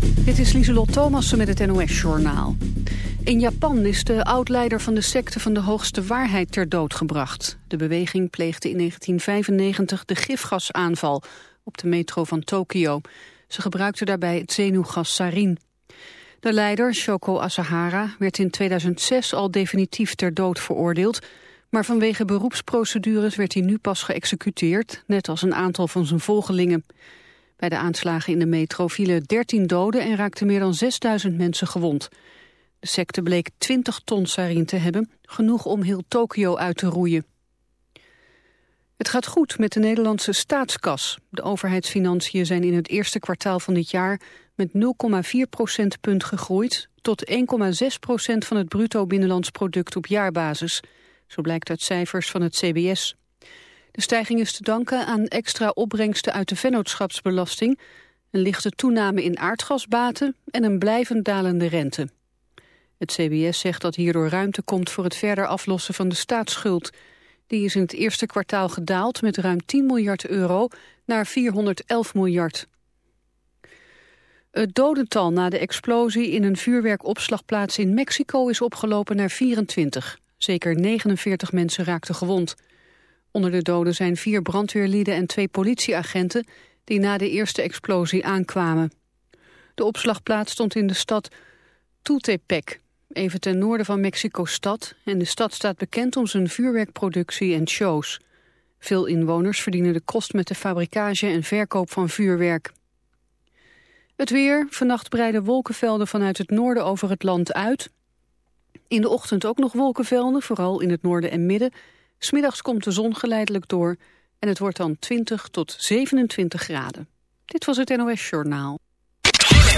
Dit is Lieselot Thomassen met het NOS-journaal. In Japan is de oud-leider van de secte van de hoogste waarheid ter dood gebracht. De beweging pleegde in 1995 de gifgasaanval op de metro van Tokio. Ze gebruikte daarbij het zenuwgas sarin. De leider, Shoko Asahara, werd in 2006 al definitief ter dood veroordeeld... maar vanwege beroepsprocedures werd hij nu pas geëxecuteerd... net als een aantal van zijn volgelingen. Bij de aanslagen in de metro vielen 13 doden en raakten meer dan 6000 mensen gewond. De secte bleek 20 ton sarin te hebben, genoeg om heel Tokio uit te roeien. Het gaat goed met de Nederlandse staatskas. De overheidsfinanciën zijn in het eerste kwartaal van dit jaar met 0,4 procentpunt gegroeid tot 1,6 procent van het bruto binnenlands product op jaarbasis. Zo blijkt uit cijfers van het CBS. De stijging is te danken aan extra opbrengsten uit de vennootschapsbelasting, een lichte toename in aardgasbaten en een blijvend dalende rente. Het CBS zegt dat hierdoor ruimte komt voor het verder aflossen van de staatsschuld. Die is in het eerste kwartaal gedaald met ruim 10 miljard euro naar 411 miljard. Het dodental na de explosie in een vuurwerkopslagplaats in Mexico is opgelopen naar 24. Zeker 49 mensen raakten gewond. Onder de doden zijn vier brandweerlieden en twee politieagenten die na de eerste explosie aankwamen. De opslagplaats stond in de stad Tultepec, even ten noorden van Mexico-stad... en de stad staat bekend om zijn vuurwerkproductie en shows. Veel inwoners verdienen de kost met de fabricage en verkoop van vuurwerk. Het weer, vannacht breiden wolkenvelden vanuit het noorden over het land uit. In de ochtend ook nog wolkenvelden, vooral in het noorden en midden... Smiddags komt de zon geleidelijk door en het wordt dan 20 tot 27 graden. Dit was het NOS Journaal.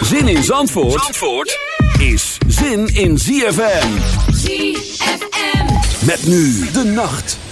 Zin in Zandvoort, Zandvoort is zin in ZFM. ZFM. Met nu de nacht.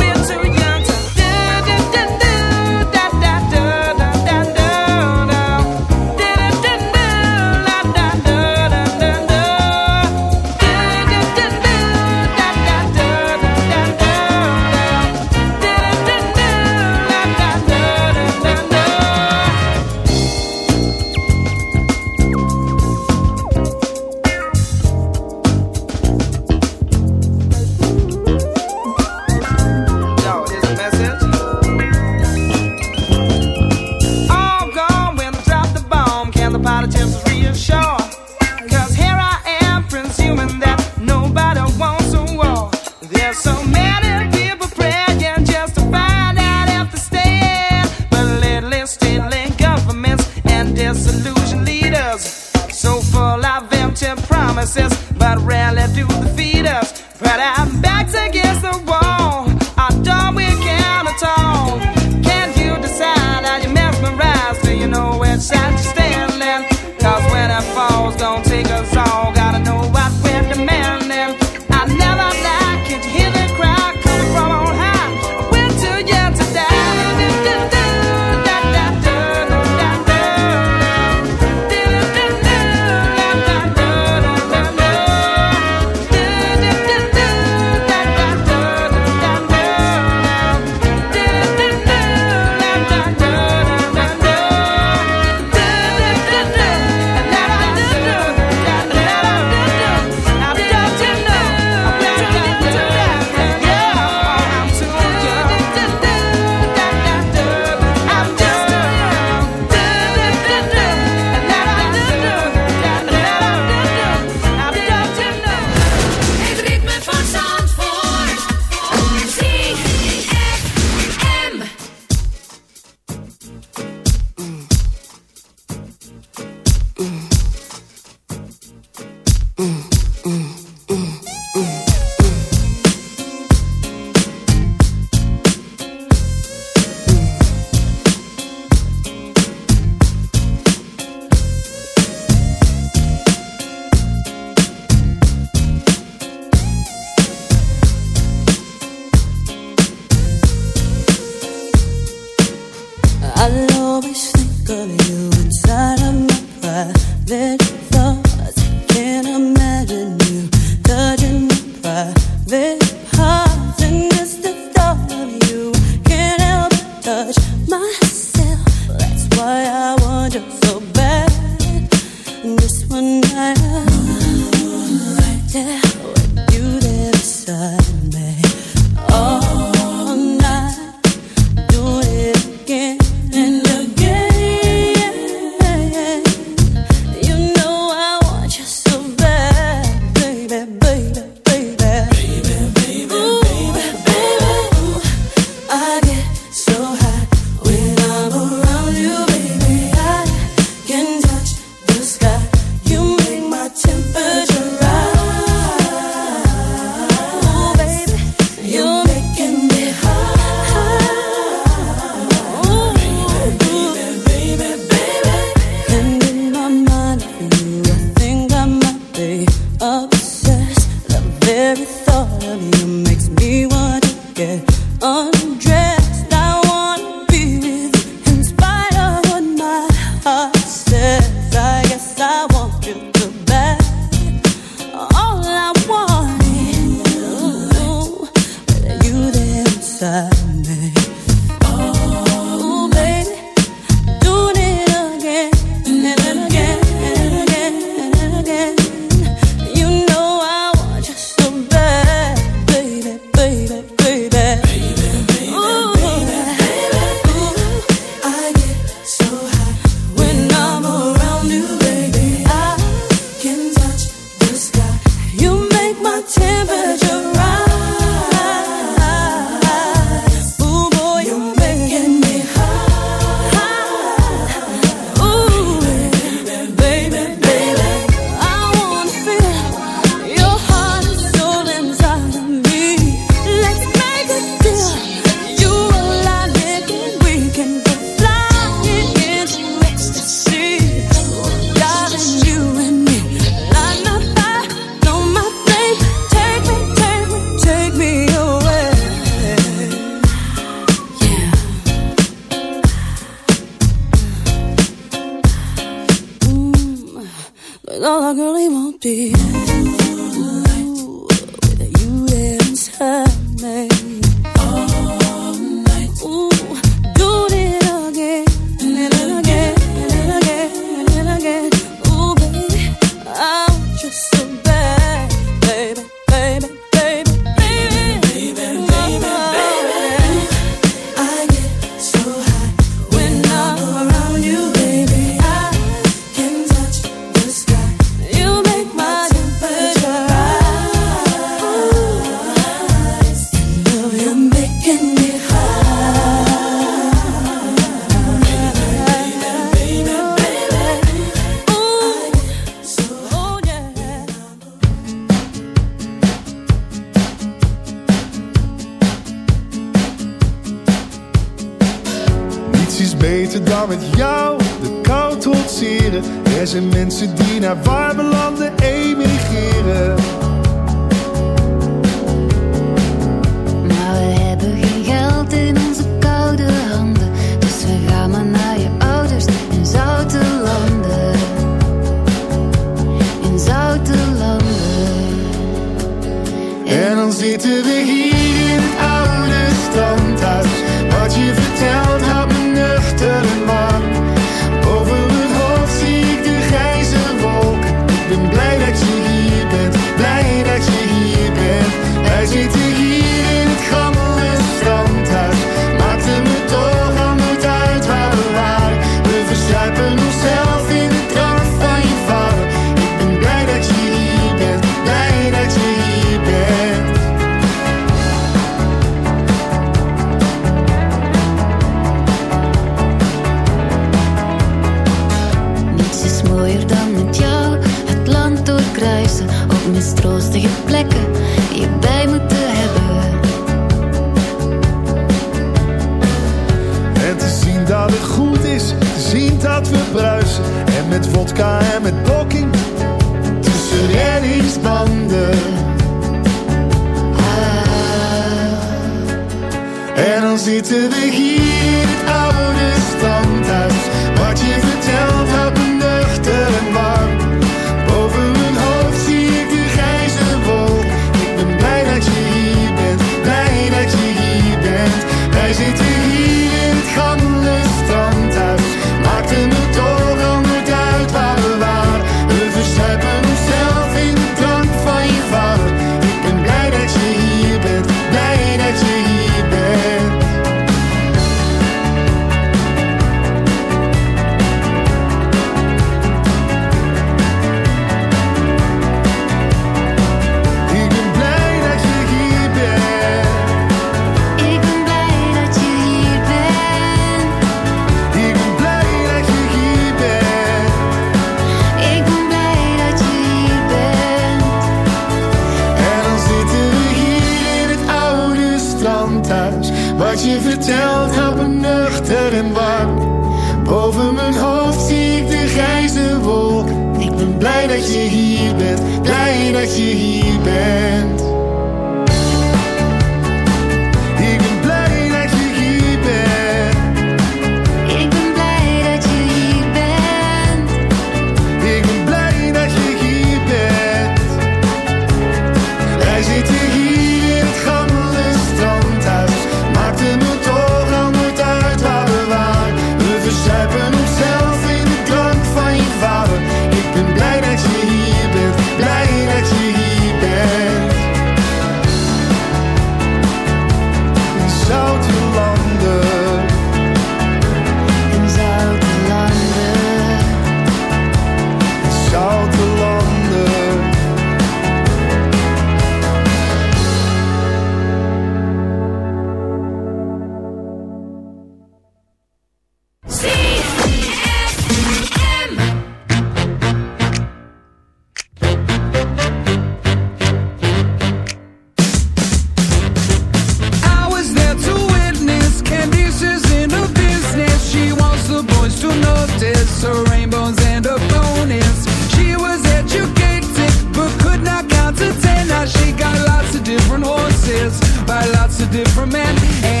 By lots of different men. And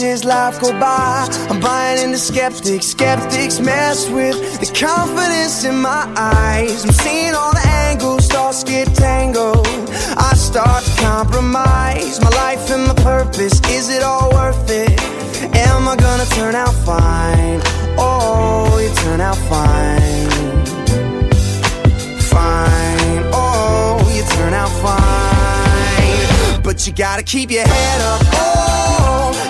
this life go by. I'm buying into skeptics, skeptics mess with the confidence in my eyes. I'm seeing all the angles, thoughts get tangled. I start to compromise my life and my purpose. Is it all worth it? Am I gonna turn out fine? Oh, you turn out fine fine. Oh, you turn out fine. But you gotta keep your head up. Oh,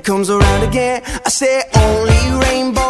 It comes around again. I say only rainbows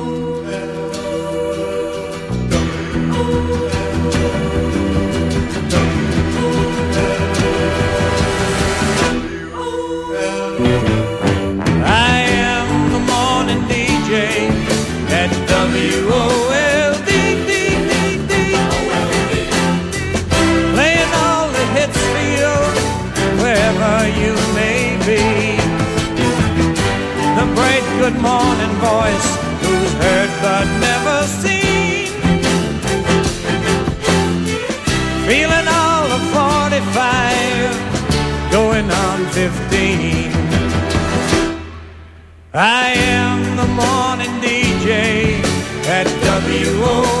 I am the morning DJ at WO.